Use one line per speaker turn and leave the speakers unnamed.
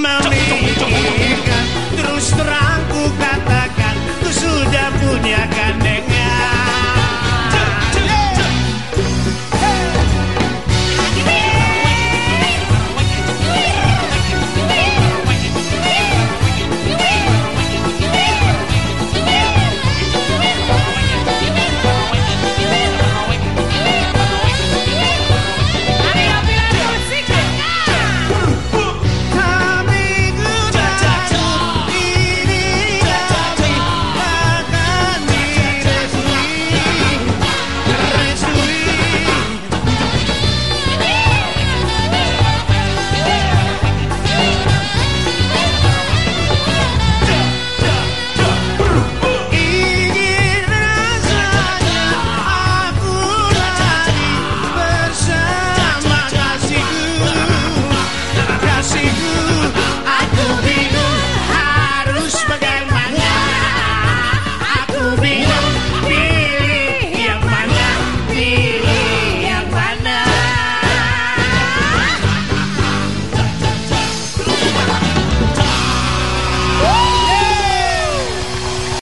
Mount